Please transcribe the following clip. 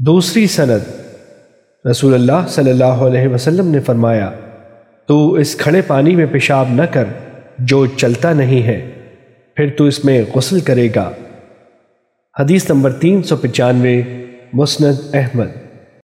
دوسری سند رسول اللہ صلی اللہ علیہ وسلم نے فرمایا، تو اس کھڑے پانی میں پیشاب نہ کر جو چلتا نہیں ہے، پھر تو اس میں غسل کرے گا۔ حدیث نمبر تین سو پچانوے، مسند احمد۔